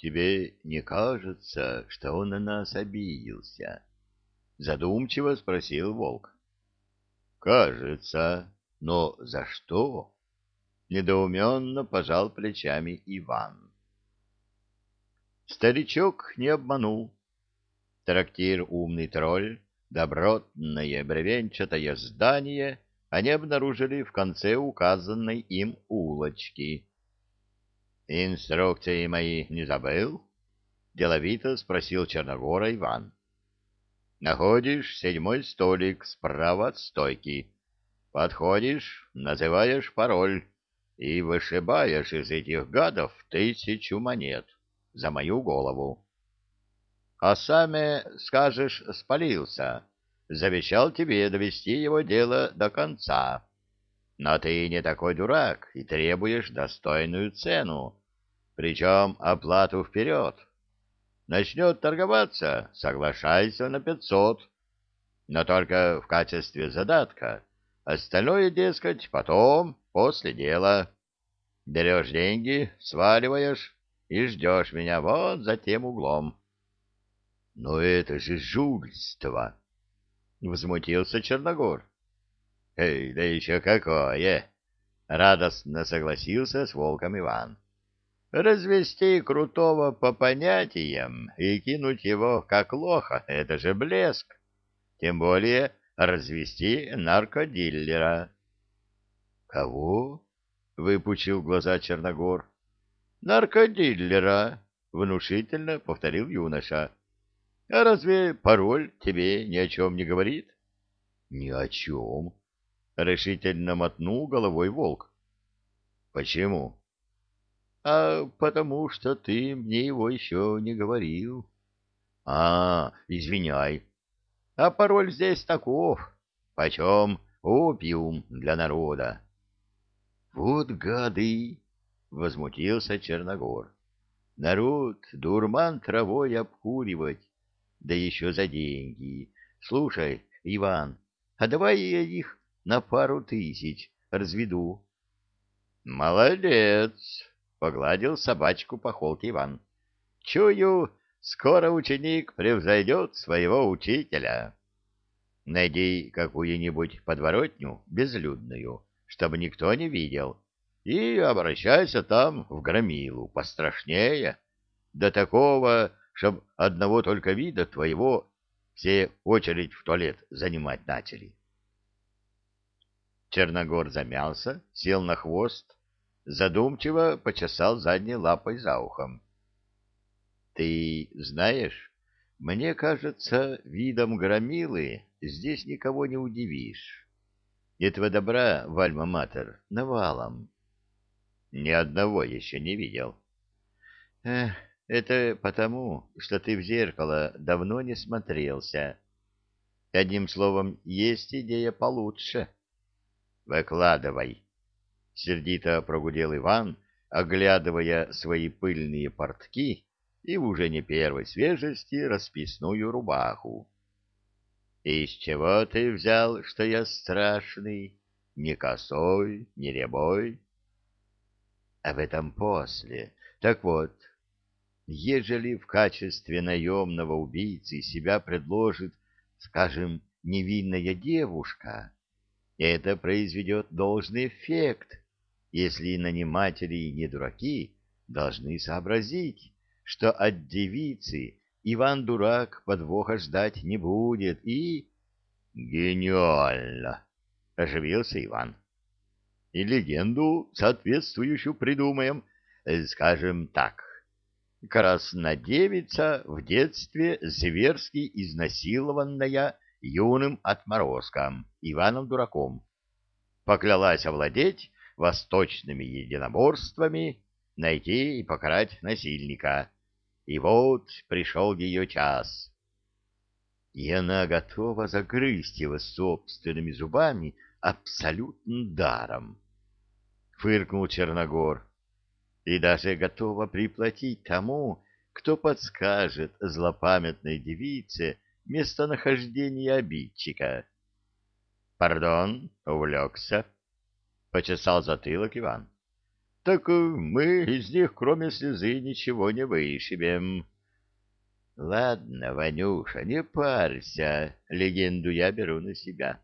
тебе не кажется, что он на нас обиделся? Задумчиво спросил волк. Кажется, но за что? Недоуменно пожал плечами Иван. Старичок не обманул. Трактир «Умный тролль», добротное бревенчатое здание они обнаружили в конце указанной им улочки. «Инструкции мои не забыл?» — деловито спросил Черногора Иван. «Находишь седьмой столик справа от стойки. Подходишь, называешь пароль и вышибаешь из этих гадов тысячу монет за мою голову. А саме, скажешь, спалился, завещал тебе довести его дело до конца. Но ты не такой дурак и требуешь достойную цену, причем оплату вперед. Начнет торговаться, соглашайся на пятьсот, но только в качестве задатка. Остальное, дескать, потом, после дела. Берешь деньги, сваливаешь и ждешь меня вот за тем углом. — Но это же жульство! — возмутился Черногор. — Эй, да еще какое! — радостно согласился с волком Иван. — Развести крутого по понятиям и кинуть его как лоха — это же блеск. Тем более развести наркодиллера. — Кого? — выпучил глаза Черногор. — Наркодиллера, — внушительно повторил юноша. — А разве пароль тебе ни о чем не говорит? — Ни о чем, — решительно мотнул головой волк. — Почему? — А потому что ты мне его еще не говорил. — А, извиняй. А пароль здесь таков. Почем опиум для народа? — Вот гады! — возмутился Черногор. — Народ дурман травой обкуривать да еще за деньги. Слушай, Иван, а давай я их на пару тысяч разведу. Молодец, погладил собачку по холке Иван. Чую, скоро ученик превзойдет своего учителя. Найди какую-нибудь подворотню безлюдную, чтобы никто не видел, и обращайся там в громилу пострашнее, до такого, чтоб одного только вида твоего все очередь в туалет занимать начали. Черногор замялся, сел на хвост, задумчиво почесал задней лапой за ухом. — Ты знаешь, мне кажется, видом громилы здесь никого не удивишь. Этого добра в Альма-Матер навалом. Ни одного еще не видел. Эх, это потому, что ты в зеркало давно не смотрелся. Одним словом, есть идея получше. Выкладывай. Сердито прогудел Иван, оглядывая свои пыльные портки и в уже не первой свежести расписную рубаху. Из чего ты взял, что я страшный, не косой, не рябой? Об этом после. Так вот, ежели в качестве наемного убийцы себя предложит, скажем, невинная девушка, это произведет должный эффект, если наниматели не дураки должны сообразить, что от девицы Иван-дурак подвоха ждать не будет и... — Гениально! — оживился Иван. — И легенду соответствующую придумаем, скажем так. Краснодевица в детстве зверски изнасилованная юным отморозком Иваном Дураком. Поклялась овладеть восточными единоборствами, найти и покарать насильника. И вот пришел ее час. И она готова загрызть его собственными зубами абсолютно даром. Фыркнул Черногор и даже готова приплатить тому, кто подскажет злопамятной девице местонахождение обидчика. — Пардон, увлекся, — почесал затылок Иван. так мы из них, кроме слезы, ничего не вышибем. Ладно, Ванюша, не парься, легенду я беру на себя.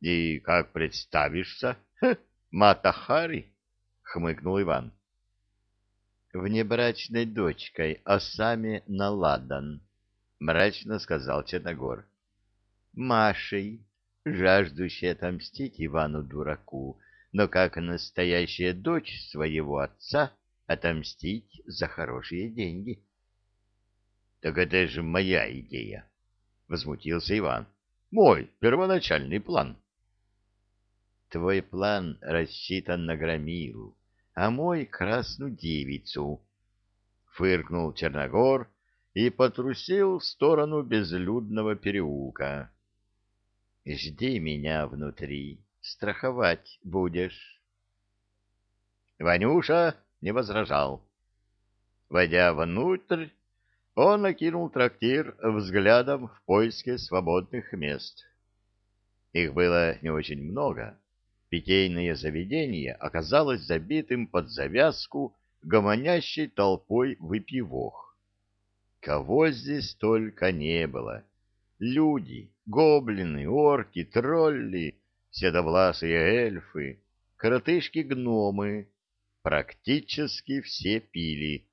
И как представишься? Матахари, хмыкнул Иван. Внебрачной дочкой, а сами наладан, мрачно сказал Черногор. Машей, жаждущей отомстить Ивану-дураку, но как настоящая дочь своего отца отомстить за хорошие деньги. — Так это же моя идея, — возмутился Иван. — Мой первоначальный план. — Твой план рассчитан на громилу, а мой — красную девицу, — фыркнул Черногор и потрусил в сторону безлюдного переулка. — Жди меня внутри страховать будешь. Ванюша не возражал. Войдя внутрь, он окинул трактир взглядом в поиске свободных мест. Их было не очень много. Питейное заведение оказалось забитым под завязку гомонящей толпой выпивох. Кого здесь только не было. Люди, гоблины, орки, тролли седовласые эльфы, коротышки-гномы, практически все пили.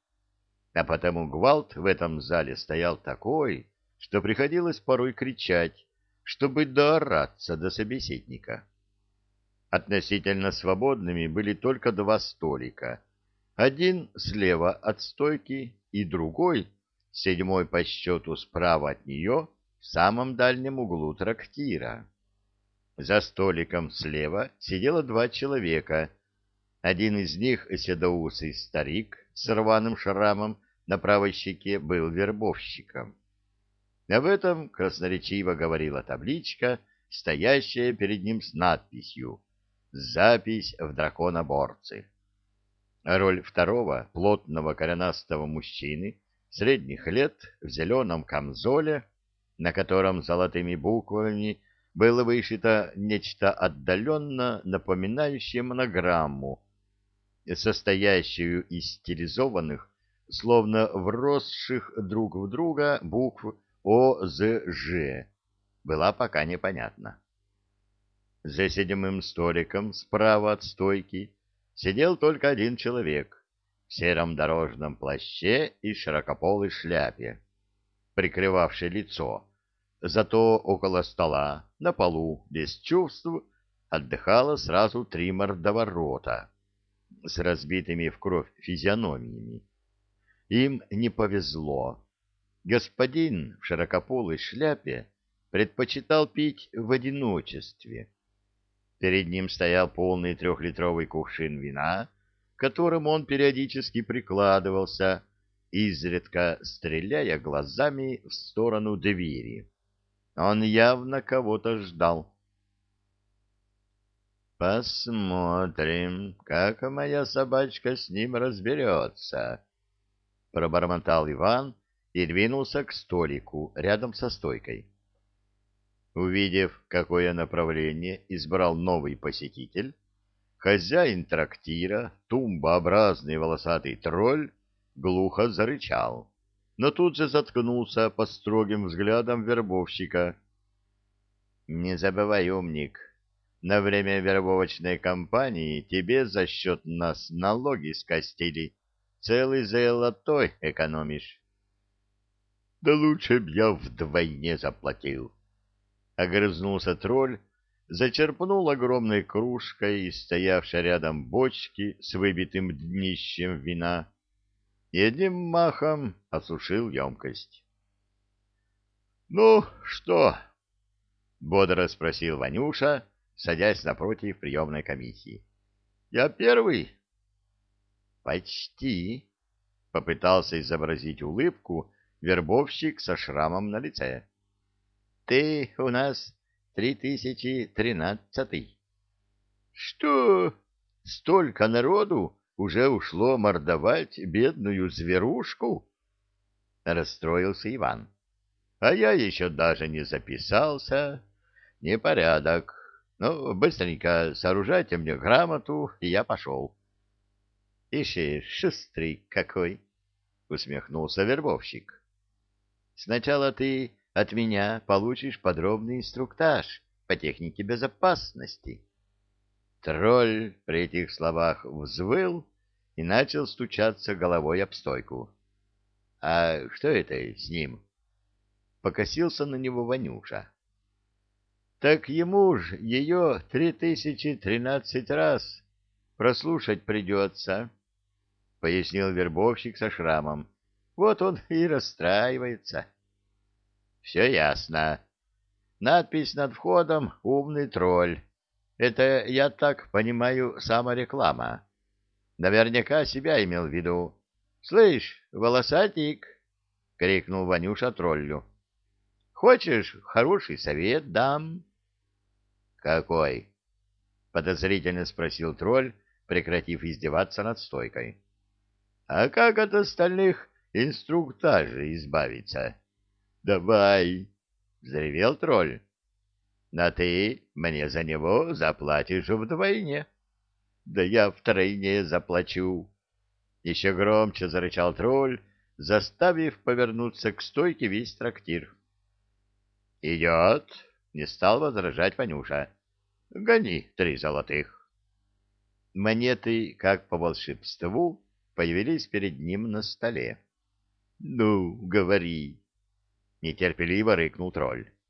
А потому гвалт в этом зале стоял такой, что приходилось порой кричать, чтобы доораться до собеседника. Относительно свободными были только два столика. Один слева от стойки и другой, седьмой по счету справа от нее, в самом дальнем углу трактира. За столиком слева сидело два человека. Один из них, седоусый старик с рваным шрамом на правой щеке, был вербовщиком. Об этом красноречиво говорила табличка, стоящая перед ним с надписью «Запись в драконоборцы». Роль второго, плотного коренастого мужчины, средних лет, в зеленом камзоле, на котором золотыми буквами было вышито нечто отдаленно напоминающее монограмму, состоящую из стилизованных, словно вросших друг в друга букв ОЗЖ, была пока непонятна. За седьмым столиком справа от стойки сидел только один человек в сером дорожном плаще и широкополой шляпе, прикрывавшей лицо, Зато около стола, на полу, без чувств, отдыхало сразу три мордоворота с разбитыми в кровь физиономиями. Им не повезло. Господин в широкополой шляпе предпочитал пить в одиночестве. Перед ним стоял полный трехлитровый кувшин вина, к которому он периодически прикладывался, изредка стреляя глазами в сторону двери. Он явно кого-то ждал. «Посмотрим, как моя собачка с ним разберется», — пробормотал Иван и двинулся к столику рядом со стойкой. Увидев, какое направление избрал новый посетитель, хозяин трактира, тумбообразный волосатый тролль, глухо зарычал но тут же заткнулся под строгим взглядом вербовщика. «Не забывай, умник, на время вербовочной кампании тебе за счет нас налоги скостили, целый золотой экономишь». «Да лучше б я вдвойне заплатил», — огрызнулся тролль, зачерпнул огромной кружкой из стоявшей рядом бочки с выбитым днищем вина, и одним махом осушил емкость. — Ну, что? — бодро спросил Ванюша, садясь напротив приемной комиссии. — Я первый? — Почти, — попытался изобразить улыбку вербовщик со шрамом на лице. — Ты у нас три тысячи тринадцатый. — Что? Столько народу? Уже ушло мордовать бедную зверушку? Расстроился Иван. А я еще даже не записался. Непорядок. Ну, быстренько сооружайте мне грамоту, и я пошел. Иши, шустрый какой! — усмехнулся вербовщик. — Сначала ты от меня получишь подробный инструктаж по технике безопасности. Тролль при этих словах взвыл и начал стучаться головой об стойку. — А что это с ним? Покосился на него Ванюша. — Так ему ж ее три тысячи тринадцать раз прослушать придется, — пояснил вербовщик со шрамом. — Вот он и расстраивается. — Все ясно. Надпись над входом «Умный тролль». Это, я так понимаю, самореклама. Наверняка себя имел в виду. «Слышь, волосатик!» — крикнул Ванюша троллю. «Хочешь, хороший совет дам?» «Какой?» — подозрительно спросил тролль, прекратив издеваться над стойкой. «А как от остальных инструктажей избавиться?» «Давай!» — взревел тролль. «Но ты мне за него заплатишь вдвойне». «Да я втройне заплачу!» Еще громче зарычал тролль, заставив повернуться к стойке весь трактир. «Идет!» — не стал возражать Ванюша. «Гони три золотых». Монеты, как по волшебству, появились перед ним на столе. — Ну, говори! — нетерпеливо рыкнул тролль. —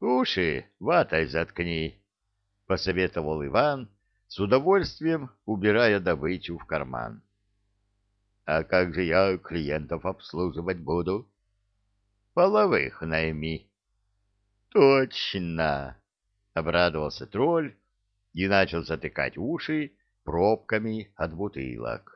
Уши ватой заткни! — посоветовал Иван, с удовольствием убирая добычу в карман. — А как же я клиентов обслуживать буду? — Половых найми. — Точно! — обрадовался тролль, и начал затыкать уши пробками от бутылок.